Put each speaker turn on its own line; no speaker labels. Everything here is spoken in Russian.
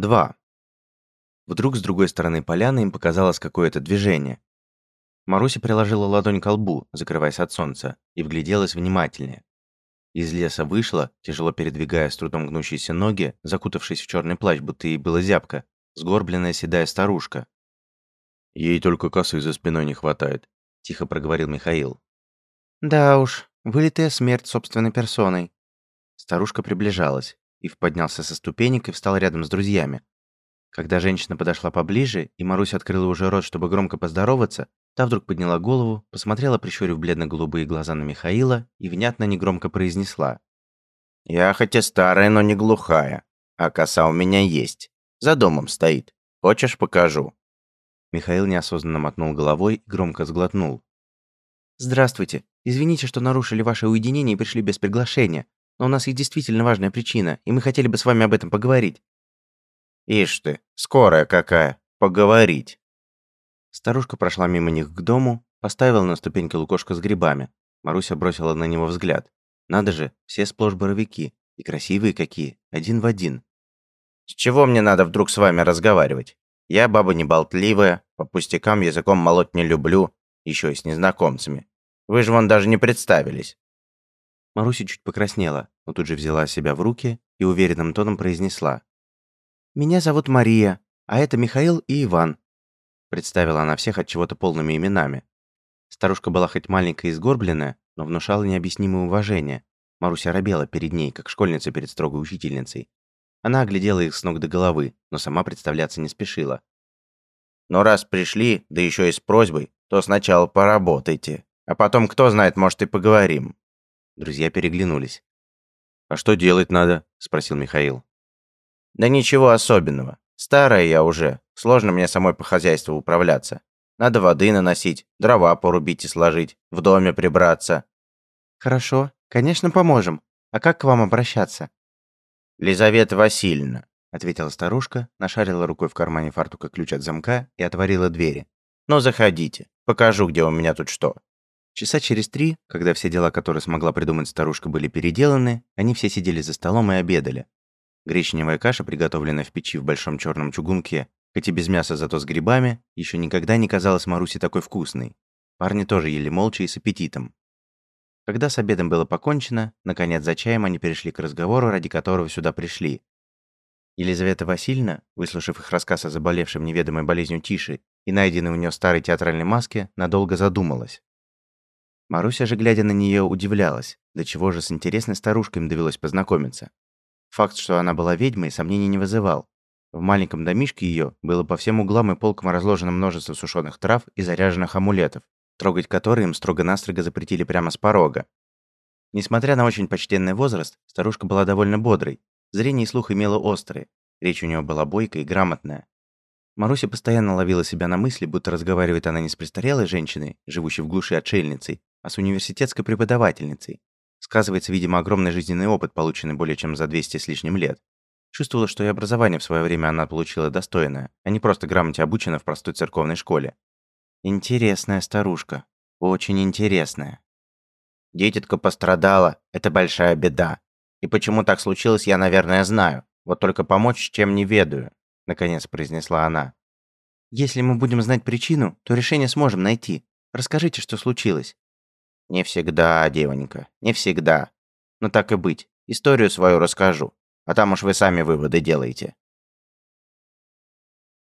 2. Вдруг с другой стороны поляны им показалось какое-то движение. Маруся приложила ладонь к лбу, закрываясь от солнца, и вгляделась внимательнее. Из леса вышла, тяжело передвигая с трудом гнущиеся ноги, закутавшись в черный плащ, будто ей было зябко, сгорбленная седая старушка. «Ей только косы за спиной не хватает», – тихо проговорил Михаил.
«Да уж, вылитая смерть собственной персоной».
Старушка приближалась. Ив поднялся со ступенек и встал рядом с друзьями. Когда женщина подошла поближе, и Маруся открыла уже рот, чтобы громко поздороваться, та вдруг подняла голову, посмотрела, прищурив бледно-голубые глаза на Михаила и внятно негромко произнесла.
«Я хоть и старая, но не глухая, а коса у меня есть. За домом стоит. Хочешь, покажу?»
Михаил неосознанно мотнул головой и громко сглотнул.
«Здравствуйте. Извините, что нарушили ваше уединение и пришли без приглашения. Но у нас есть действительно важная причина, и мы хотели бы с вами об этом поговорить».
«Ишь ты, скорая какая, поговорить».
Старушка прошла мимо них к дому, поставила на ступеньке лукошко с грибами. Маруся бросила на него взгляд. Надо же, все сплошь боровики. И красивые какие, один в один.
«С чего мне надо вдруг с вами разговаривать? Я баба неболтливая, по пустякам языком молоть не люблю, еще и с незнакомцами. Вы же вон даже не представились».
Маруся чуть покраснела, но тут же взяла себя в руки и уверенным тоном произнесла.
«Меня зовут Мария, а это Михаил и Иван».
Представила она всех от чего-то полными именами. Старушка была хоть маленькая и сгорбленная, но внушала необъяснимое уважение. Маруся робела перед ней, как школьница перед строгой учительницей. Она оглядела их с ног до головы, но сама представляться не спешила.
«Но раз пришли, да еще и с просьбой, то сначала поработайте, а потом, кто знает, может, и поговорим».
Друзья переглянулись. «А что делать надо?» – спросил Михаил.
«Да ничего особенного. Старая я уже. Сложно мне самой по хозяйству управляться. Надо воды наносить, дрова порубить и сложить, в доме прибраться».
«Хорошо, конечно, поможем. А как к вам обращаться?»
«Лизавета Васильевна», —
ответила старушка, нашарила рукой в кармане фартука ключ от замка и отворила двери.
«Ну, заходите. Покажу, где у меня тут что».
Часа через три, когда все дела, которые смогла придумать старушка, были переделаны, они все сидели за столом и обедали. Гречневая каша, приготовленная в печи в большом черном чугунке, хоть и без мяса, зато с грибами, еще никогда не казалась Марусе такой вкусной. Парни тоже ели молча и с аппетитом. Когда с обедом было покончено, наконец за чаем они перешли к разговору, ради которого сюда пришли. Елизавета Васильевна, выслушав их рассказ о заболевшем неведомой болезнью Тиши и найденной у нее старой театральной маске, надолго задумалась. Маруся же, глядя на нее, удивлялась, до чего же с интересной старушкой им довелось познакомиться. Факт, что она была ведьмой, сомнений не вызывал. В маленьком домишке ее было по всем углам и полкам разложено множество сушеных трав и заряженных амулетов, трогать которые им строго-настрого запретили прямо с порога. Несмотря на очень почтенный возраст, старушка была довольно бодрой, зрение и слух имела острые, речь у нее была бойкая и грамотная. Маруся постоянно ловила себя на мысли, будто разговаривает она не с престарелой женщиной, живущей в глуши отшельницей, а с университетской преподавательницей. Сказывается, видимо, огромный жизненный опыт, полученный более чем за 200 с лишним лет. Чувствовала, что и образование в свое время она получила достойное, а не просто грамоте обучена в простой церковной школе. Интересная старушка. Очень интересная.
Дитятка пострадала, это большая беда. И почему так случилось, я, наверное, знаю. Вот только помочь чем не ведаю, наконец произнесла она.
Если мы будем знать причину, то решение сможем найти. Расскажите, что случилось.
«Не всегда, девонька, не всегда. Но так и быть, историю свою расскажу, а там уж вы сами выводы делаете».